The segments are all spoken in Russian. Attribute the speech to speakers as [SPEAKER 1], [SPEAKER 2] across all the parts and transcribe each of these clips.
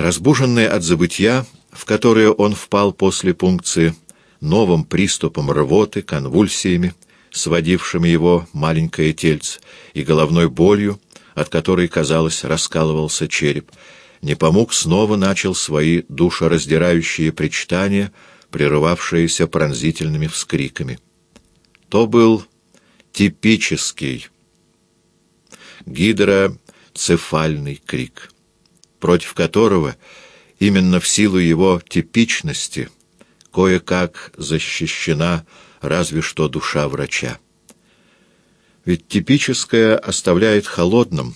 [SPEAKER 1] Разбуженный от забытья, в которое он впал после пункции, новым приступом рвоты, конвульсиями, сводившими его маленькое тельце, и головной болью, от которой, казалось, раскалывался череп, Непомук снова начал свои душераздирающие причитания, прерывавшиеся пронзительными вскриками. То был типический гидроцефальный крик, против которого именно в силу его типичности кое-как защищена разве что душа врача. Ведь типическое оставляет холодным,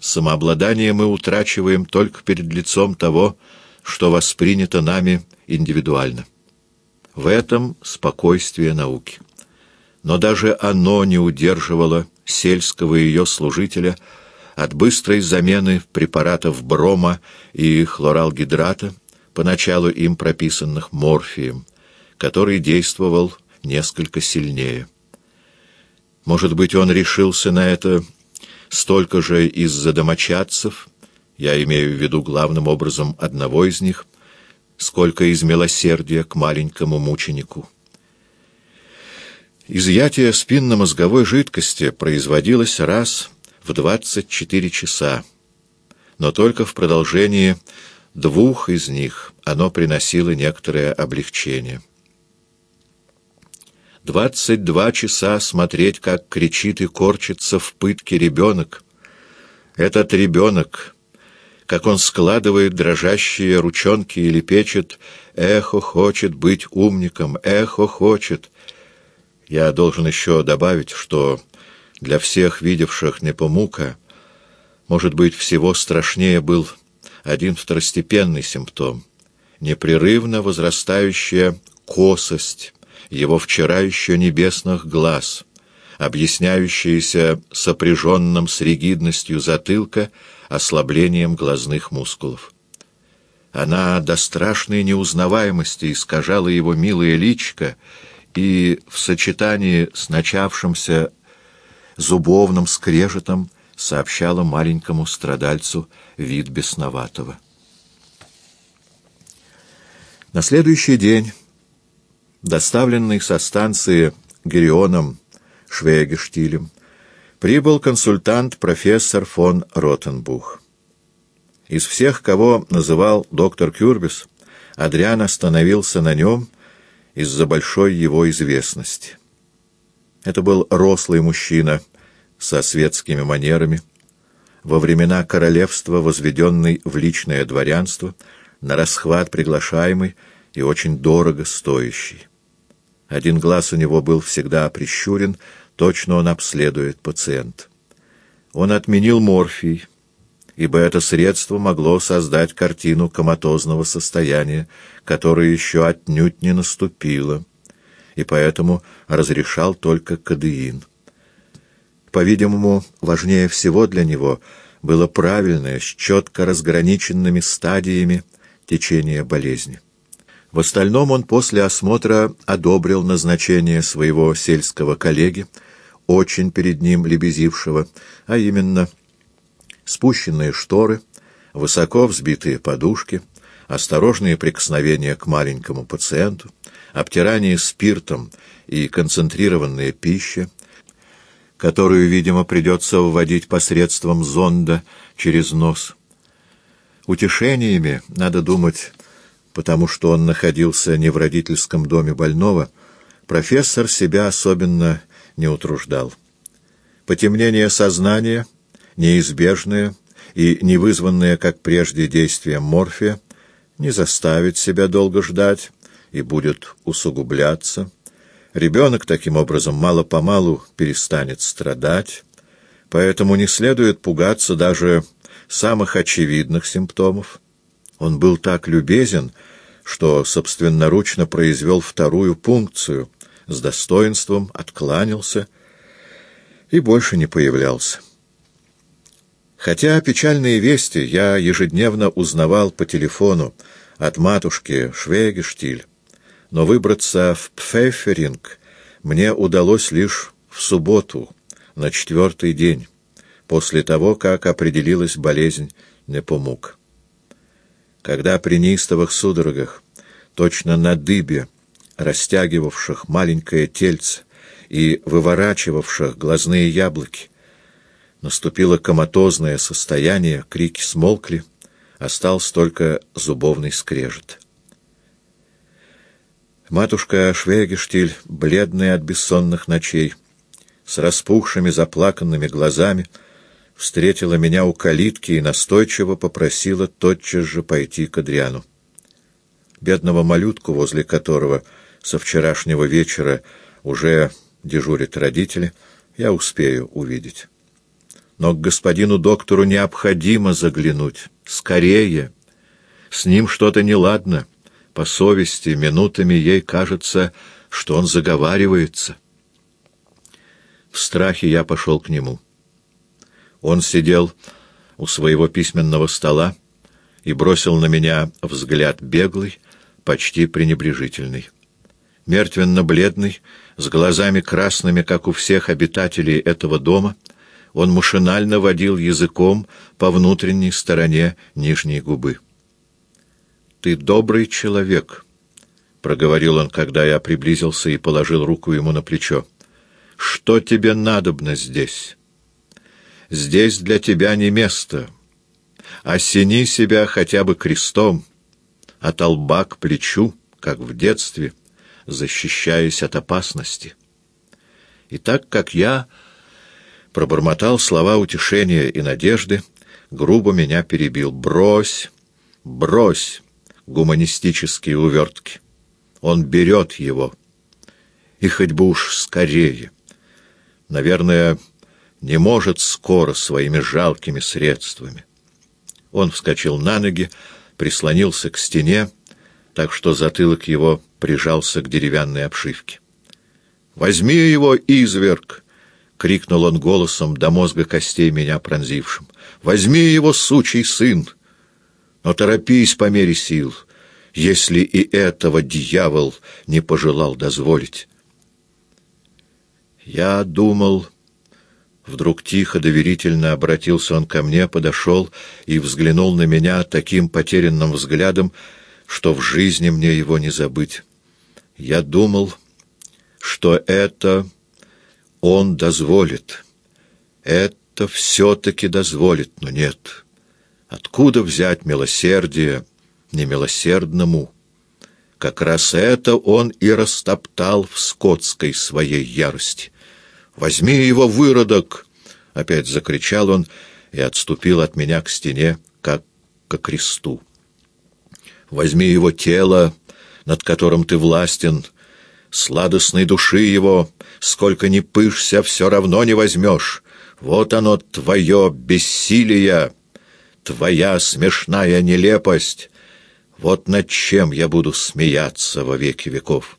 [SPEAKER 1] самообладание мы утрачиваем только перед лицом того, что воспринято нами индивидуально. В этом спокойствие науки. Но даже оно не удерживало сельского ее служителя от быстрой замены препаратов брома и хлоралгидрата, поначалу им прописанных морфием, который действовал несколько сильнее. Может быть, он решился на это столько же из-за домочадцев, я имею в виду главным образом одного из них, сколько из милосердия к маленькому мученику. Изъятие спинномозговой жидкости производилось раз в 24 часа, но только в продолжении двух из них оно приносило некоторое облегчение. Двадцать два часа смотреть, как кричит и корчится в пытке ребенок. Этот ребенок, как он складывает дрожащие ручонки и лепечет «Эхо хочет быть умником, эхо хочет». Я должен еще добавить, что для всех видевших Непомука, может быть, всего страшнее был один второстепенный симптом — непрерывно возрастающая косость, его вчера еще небесных глаз, объясняющиеся сопряженным с ригидностью затылка ослаблением глазных мускулов. Она до страшной неузнаваемости искажала его милое личико и в сочетании с начавшимся зубовным скрежетом сообщала маленькому страдальцу вид бесноватого. На следующий день доставленный со станции Герионом Швейгештилем, прибыл консультант профессор фон Ротенбух. Из всех, кого называл доктор Кюрбис, Адриан остановился на нем из-за большой его известности. Это был рослый мужчина со светскими манерами, во времена королевства возведенный в личное дворянство, на расхват приглашаемый и очень дорого стоящий. Один глаз у него был всегда прищурен, точно он обследует пациент. Он отменил морфий, ибо это средство могло создать картину коматозного состояния, которое еще отнюдь не наступило, и поэтому разрешал только кадеин. По-видимому, важнее всего для него было правильное, с четко разграниченными стадиями течения болезни. В остальном он после осмотра одобрил назначение своего сельского коллеги, очень перед ним лебезившего, а именно спущенные шторы, высоко взбитые подушки, осторожные прикосновения к маленькому пациенту, обтирание спиртом и концентрированная пища, которую, видимо, придется вводить посредством зонда через нос. Утешениями, надо думать, потому что он находился не в родительском доме больного, профессор себя особенно не утруждал. Потемнение сознания, неизбежное и не вызванное, как прежде, действием морфия, не заставит себя долго ждать и будет усугубляться. Ребенок таким образом мало-помалу перестанет страдать, поэтому не следует пугаться даже самых очевидных симптомов. Он был так любезен, что собственноручно произвел вторую пункцию, с достоинством откланялся и больше не появлялся. Хотя печальные вести я ежедневно узнавал по телефону от матушки Швегештиль, но выбраться в Пфеферинг мне удалось лишь в субботу, на четвертый день, после того, как определилась болезнь Непомук. когда при неистовых судорогах, точно на дыбе, растягивавших маленькое тельце и выворачивавших глазные яблоки, наступило коматозное состояние, крики смолкли, остался только зубовный скрежет. Матушка Швегештиль, бледная от бессонных ночей, с распухшими заплаканными глазами, встретила меня у калитки и настойчиво попросила тотчас же пойти к Адриану. Бедного малютку, возле которого со вчерашнего вечера уже дежурят родители, я успею увидеть. Но к господину доктору необходимо заглянуть. Скорее! С ним что-то неладно. По совести, минутами ей кажется, что он заговаривается. В страхе я пошел к нему. Он сидел у своего письменного стола и бросил на меня взгляд беглый, почти пренебрежительный. Мертвенно-бледный, с глазами красными, как у всех обитателей этого дома, он машинально водил языком по внутренней стороне нижней губы. «Ты добрый человек», — проговорил он, когда я приблизился и положил руку ему на плечо. «Что тебе надобно здесь? Здесь для тебя не место. Осени себя хотя бы крестом, от лба к плечу, как в детстве, защищаясь от опасности. И так как я пробормотал слова утешения и надежды, грубо меня перебил. «Брось! Брось!» гуманистические увертки. Он берет его. И хоть бы уж скорее. Наверное, не может скоро своими жалкими средствами. Он вскочил на ноги, прислонился к стене, так что затылок его прижался к деревянной обшивке. «Возьми его, изверг!» — крикнул он голосом до мозга костей меня пронзившим. «Возьми его, сучий сын! Но торопись по мере сил, если и этого дьявол не пожелал дозволить». Я думал... Вдруг тихо, доверительно обратился он ко мне, подошел и взглянул на меня таким потерянным взглядом, что в жизни мне его не забыть. Я думал, что это он дозволит. Это все-таки дозволит, но нет. Откуда взять милосердие немилосердному? Как раз это он и растоптал в скотской своей ярости. «Возьми его, выродок!» — опять закричал он и отступил от меня к стене, как к кресту. «Возьми его тело, над которым ты властен, сладостной души его, сколько ни пышься, все равно не возьмешь. Вот оно, твое бессилие, твоя смешная нелепость. Вот над чем я буду смеяться во веки веков».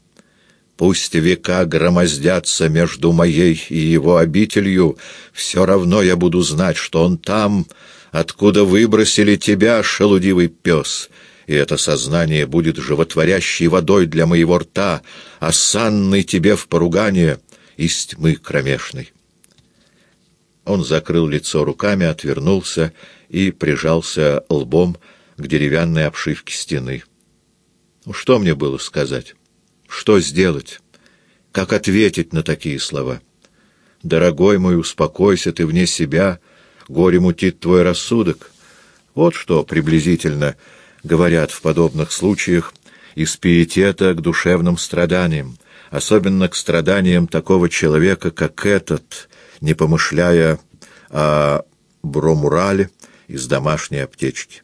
[SPEAKER 1] Пусть века громоздятся между моей и его обителью, все равно я буду знать, что он там, откуда выбросили тебя, шелудивый пес, и это сознание будет животворящей водой для моего рта, осанной тебе в поругание из тьмы кромешной. Он закрыл лицо руками, отвернулся и прижался лбом к деревянной обшивке стены. Что мне было сказать? Что сделать? Как ответить на такие слова? Дорогой мой, успокойся, ты вне себя, горе мутит твой рассудок. Вот что приблизительно говорят в подобных случаях из пиетета к душевным страданиям, особенно к страданиям такого человека, как этот, не помышляя о бромурале из домашней аптечки.